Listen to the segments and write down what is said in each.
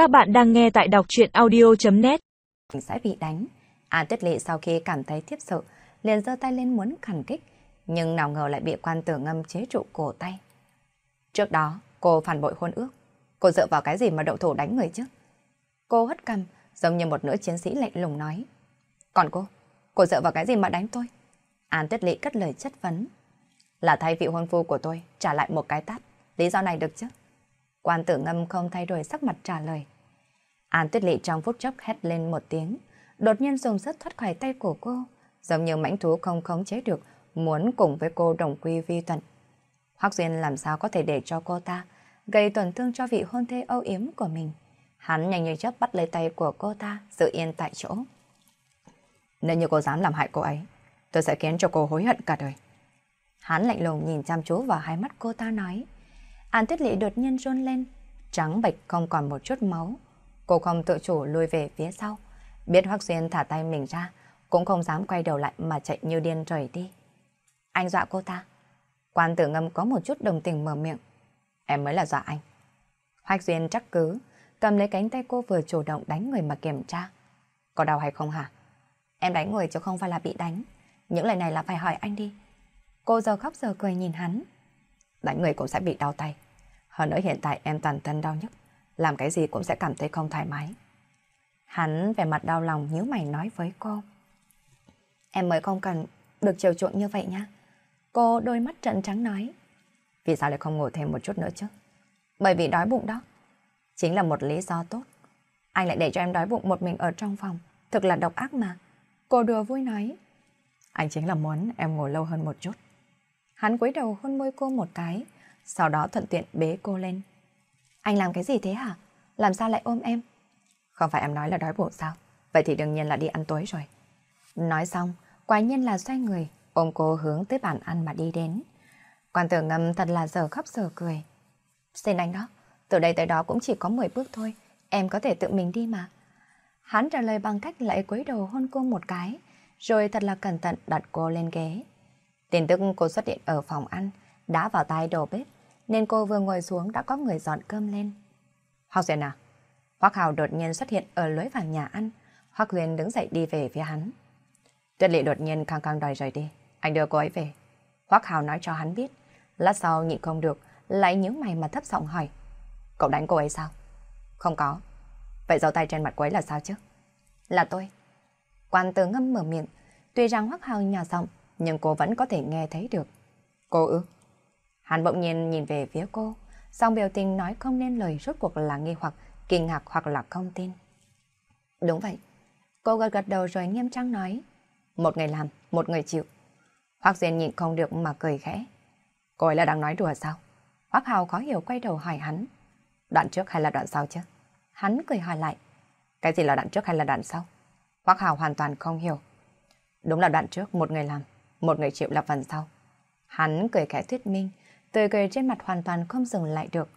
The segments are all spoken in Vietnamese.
Các bạn đang nghe tại đọc chuyện audio.net Sẽ bị đánh. An Tuyết Lệ sau khi cảm thấy thiếp sự, liền giơ tay lên muốn khẩn kích, nhưng nào ngờ lại bị quan tử ngâm chế trụ cổ tay. Trước đó, cô phản bội hôn ước. Cô dựa vào cái gì mà đậu thủ đánh người chứ? Cô hất cằm, giống như một nữ chiến sĩ lạnh lùng nói. Còn cô, cô dựa vào cái gì mà đánh tôi? An Tuyết Lệ cất lời chất vấn. Là thay vị hôn phu của tôi trả lại một cái tát. Lý do này được chứ? Quan tử ngâm không thay đổi sắc mặt trả lời. An Tuyết Lệ trong phút chốc hét lên một tiếng, đột nhiên dùng sức thoát khỏi tay của cô, giống như mãnh thú không khống chế được, muốn cùng với cô đồng quy vi tận. Hoắc Duyên làm sao có thể để cho cô ta gây tổn thương cho vị hôn thê âu yếm của mình. Hắn nhanh như chớp bắt lấy tay của cô ta, giữ yên tại chỗ. Nếu như cô dám làm hại cô ấy, tôi sẽ khiến cho cô hối hận cả đời. Hắn lạnh lùng nhìn chăm chú vào hai mắt cô ta nói. An Tuyết Lệ đột nhiên run lên, trắng bệch không còn một chút máu. Cô không tự chủ lùi về phía sau. Biết Hoắc Duyên thả tay mình ra, cũng không dám quay đầu lại mà chạy như điên rời đi. Anh dọa cô ta. Quan tử ngâm có một chút đồng tình mở miệng. Em mới là dọa anh. Hoắc Duyên chắc cứ, cầm lấy cánh tay cô vừa chủ động đánh người mà kiểm tra. Có đau hay không hả? Em đánh người chứ không phải là bị đánh. Những lời này là phải hỏi anh đi. Cô giờ khóc giờ cười nhìn hắn. Đánh người cũng sẽ bị đau tay. Hơn nữa hiện tại em toàn thân đau nhất. Làm cái gì cũng sẽ cảm thấy không thoải mái. Hắn về mặt đau lòng nhíu mày nói với cô. Em mới không cần được chiều chuộng như vậy nha. Cô đôi mắt trận trắng nói. Vì sao lại không ngủ thêm một chút nữa chứ? Bởi vì đói bụng đó. Chính là một lý do tốt. Anh lại để cho em đói bụng một mình ở trong phòng. Thực là độc ác mà. Cô đùa vui nói. Anh chính là muốn em ngủ lâu hơn một chút. Hắn cúi đầu hôn môi cô một cái, sau đó thuận tiện bế cô lên. Anh làm cái gì thế hả? Làm sao lại ôm em? Không phải em nói là đói bụng sao? Vậy thì đương nhiên là đi ăn tối rồi. Nói xong, quả nhiên là xoay người, ôm cô hướng tới bàn ăn mà đi đến. Quan tử ngâm thật là giờ khóc giờ cười. Xin anh đó, từ đây tới đó cũng chỉ có 10 bước thôi, em có thể tự mình đi mà. Hắn trả lời bằng cách lại cúi đầu hôn cô một cái, rồi thật là cẩn thận đặt cô lên ghế. Tin tức cô xuất hiện ở phòng ăn, đã vào tay đầu bếp, nên cô vừa ngồi xuống đã có người dọn cơm lên. Hoác Duyên à? Hoác Hào đột nhiên xuất hiện ở lối vào nhà ăn. Hoác Duyên đứng dậy đi về phía hắn. Tuyết Lệ đột nhiên căng căng đòi rời đi. Anh đưa cô ấy về. Hoác Hào nói cho hắn biết. Lát sau nhịn không được, lại nhớ mày mà thấp giọng hỏi. Cậu đánh cô ấy sao? Không có. Vậy dấu tay trên mặt cô ấy là sao chứ? Là tôi. Quan tử ngâm mở miệng. Tuy rằng Hoác Hào nhỏ giọng, nhưng cô vẫn có thể nghe thấy được. Cô ư? Hắn bỗng nhiên nhìn về phía cô, song biểu tình nói không nên lời rốt cuộc là nghi hoặc, kinh ngạc hoặc là không tin. Đúng vậy. Cô gật gật đầu rồi nghiêm trang nói. Một người làm, một người chịu. Hoác Duyên nhịn không được mà cười khẽ. Cô ấy là đang nói đùa sao? Hoác Hào khó hiểu quay đầu hỏi hắn. Đoạn trước hay là đoạn sau chứ? Hắn cười hỏi lại. Cái gì là đoạn trước hay là đoạn sau? Hoác Hào hoàn toàn không hiểu. Đúng là đoạn trước một người làm, một người chịu là phần sau. Hắn cười khẽ thuyết minh, tươi cười trên mặt hoàn toàn không dừng lại được.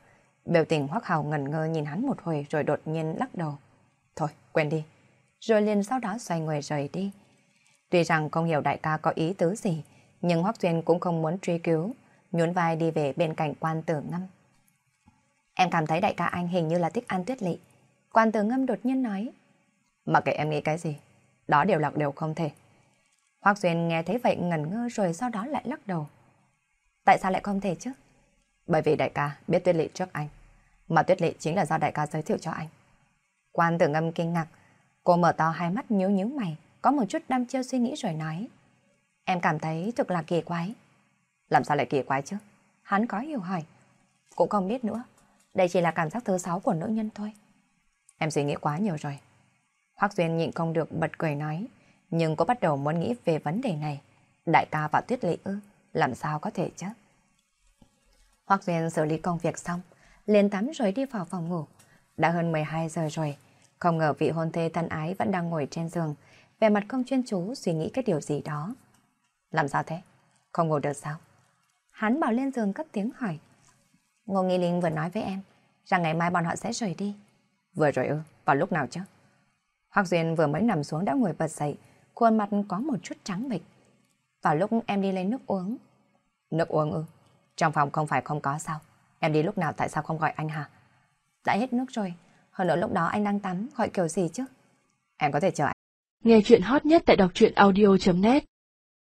Biểu tình Hoắc Hào ngẩn ngơ nhìn hắn một hồi rồi đột nhiên lắc đầu. Thôi, quên đi. Rồi liền sau đó xoay người rời đi. Tuy rằng không hiểu đại ca có ý tứ gì, nhưng Hoắc Duyên cũng không muốn truy cứu, nhún vai đi về bên cạnh quan tử ngâm. Em cảm thấy đại ca anh hình như là thích An Tuyết Lị. Quan tử ngâm đột nhiên nói. Mà kệ em nghĩ cái gì, đó đều là đều không thể. Hoác Duyên nghe thấy vậy ngẩn ngơ rồi sau đó lại lắc đầu. Tại sao lại không thể chứ? Bởi vì đại ca biết tuyết lị trước anh. Mà tuyết lị chính là do đại ca giới thiệu cho anh. Quan tử ngâm kinh ngạc. Cô mở to hai mắt nhíu nhíu mày, có một chút đăm chiêu suy nghĩ rồi nói. Em cảm thấy thực là kỳ quái. Làm sao lại kỳ quái chứ? Hắn có hiểu hỏi. Cũng không biết nữa. Đây chỉ là cảm giác thứ sáu của nữ nhân thôi. Em suy nghĩ quá nhiều rồi. Hoác Duyên nhịn không được bật cười nói nhưng cô bắt đầu muốn nghĩ về vấn đề này. Đại ca và Tuyết Lệ ư, làm sao có thể chứ? Hoác Duyên xử lý công việc xong, liền tắm rồi đi vào phòng ngủ. Đã hơn 12 giờ rồi, không ngờ vị hôn thê thân ái vẫn đang ngồi trên giường, vẻ mặt không chuyên chú suy nghĩ cái điều gì đó. Làm sao thế? Không ngủ được sao? Hắn bảo lên giường cất tiếng hỏi. Ngô Nghi Linh vừa nói với em, rằng ngày mai bọn họ sẽ rời đi. Vừa rồi ư, vào lúc nào chứ? Hoác Duyên vừa mới nằm xuống đã ngồi bật dậy, khuôn mặt có một chút trắng bệch. Vào lúc em đi lấy nước uống. Nước uống ư? Trong phòng không phải không có sao? Em đi lúc nào tại sao không gọi anh hả? Đã hết nước rồi. Hơn nữa lúc đó anh đang tắm, gọi kiểu gì chứ? Em có thể chờ anh. Nghe chuyện hot nhất tại đọc truyện audio.net